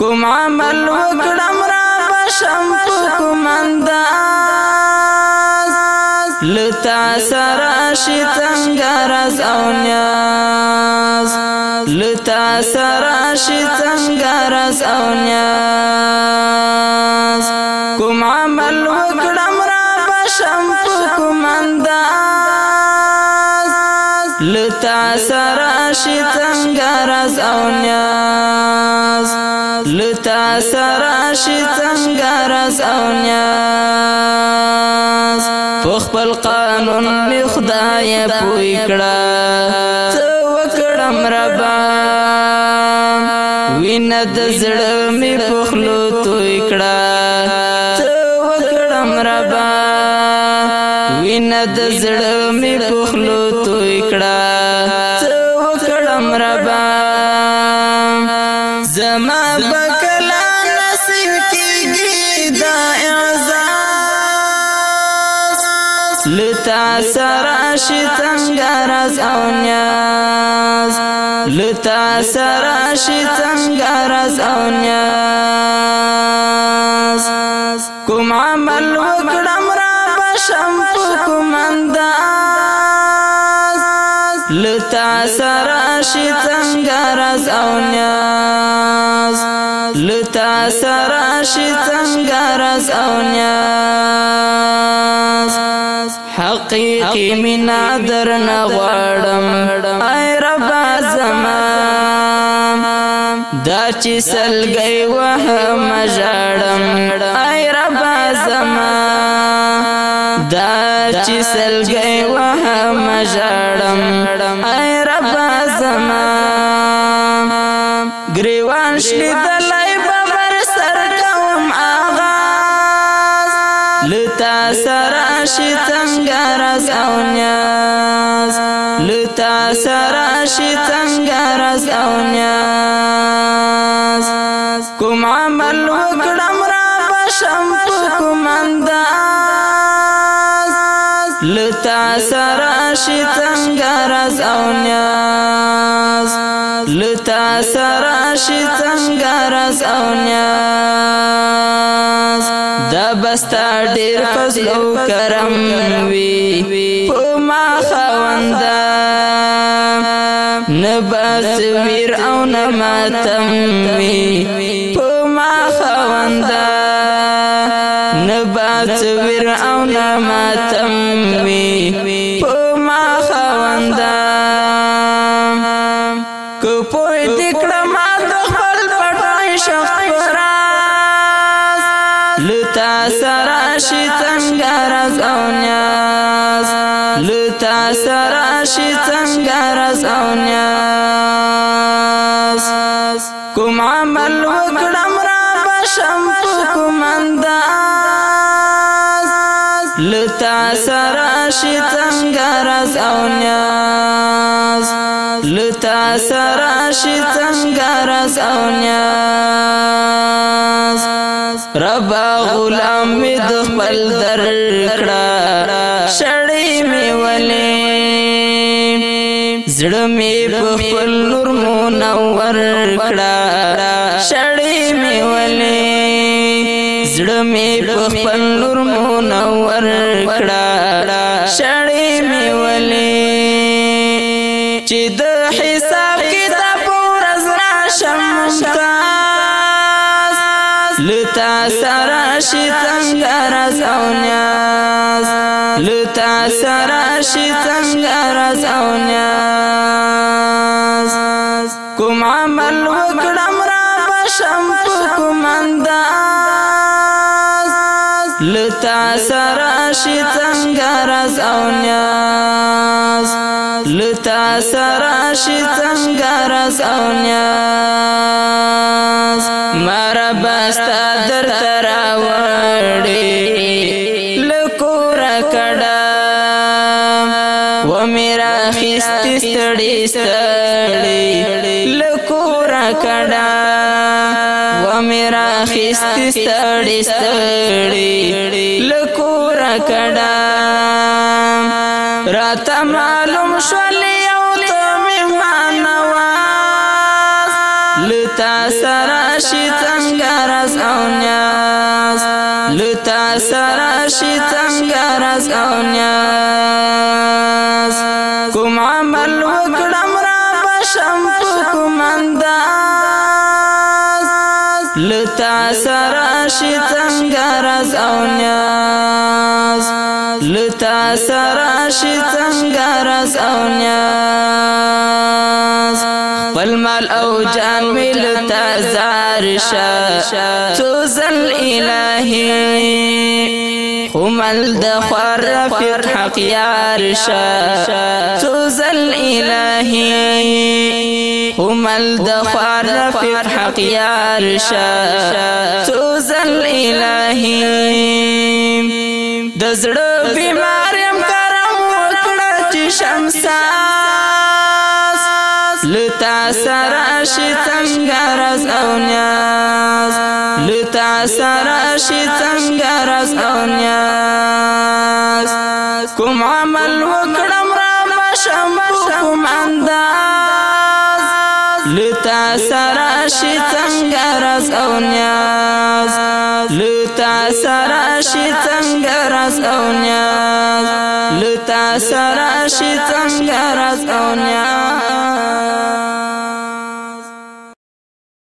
کوم عمل وکړم را بشم کوم انداز لتا سره شي څنګه راز او نیاز لتا سره شي څنګه راز او نیاز کوم عمل وکړم را بشم کوم انداز لتا سراشي شتنگ او نياز لتا سراشي شتنگ او نياز فخ بالقانون قانون می اكرا تو اكرم ربا وینا دزڑ می پخلو توی تو اكرم ربا مینه د زړه می پخلو توی کړه څو وکړم ربا زما بکلا نصیب کیږي دا اعزاز لتا سرا شتنګ راز او نیاز لتا سرا شتنګ راز او نیاز کوم عمل وکړم شم کومنداز لتا سرا شي څنګه راز او نیاز لتا سرا شي څنګه راز او نیاز حقيقي منا درنا غړم اي رب زمان دا چې سلګي وه مژړم اي رب زمان دا چې سلګي وه مژړم اي رب زما گریوان شلي دلای ببر سر کوم آغاز لتا سرا شي څنګه راز او نیاز لتا سرا شي څنګه راز او نیاز کوم عمل وکړم را بشم په کومنده تا سرا شي څنګه راز او نیاز لتا سرا شي څنګه راز او نیاز دا بستا ډیر فضل او کرم وی په ما خواندا نبس ویر او نماتم وی په ما خواندا تصویر او نماتم وی په ما خواندا کو په دې کړم د خپل پټای شخص پراز لتا سرا شي څنګه راز او نیاز لتا سرا شي څنګه راز او نیاز کوم عمل وکړم را بشم په کومندان لتا سرا شي څنګه راز او نیاز لتا سرا شي څنګه راز او نیاز رب غلام می د خپل در کړه شړې می ولې زړه می په خپل نور مونور کړه شړې می ولې زړه می په خپل نور منور کړه شړې می ولې چې د حساب کتاب پر زرا شممتاز لتا سره شي څنګه راځونیاز لتا سره شي څنګه راځونیاز کوم عمل وکړم را بشم کوم لتا سرا شي څنګه راز او نیاز لتا سرا شي څنګه راز او نیاز مر بستا در تر وړي لکور کډا و میرا خست ستړي ستړي لکور کډا میرا خست ستړي ستړي لکور کډا رات معلوم شول یو ته مهمان واس لتا سرا شي څنګه راز او نیاز لتا سرا شي څنګه راز او نیاز کوم عمل وکړم را بشم په کومندان سرا شي څنګه راز او نیاز لتا سرا شي څنګه راز او نیاز خپل مال او جان ملتا زار شا تو زل الهي خمل د خور فر حق یار شا الهي همل دخار في حق يا عرشا سوزل الإلهي دزر في مريم كرم وكرة شمساس لتا سره شي او نياز لتا سره شي او نياز كم عمل وكرم را مشم کوم انداز لتا سرا شي څنګه راز او نیاز لتا سرا شي څنګه راز او نیاز لتا سرا شي څنګه راز او نیاز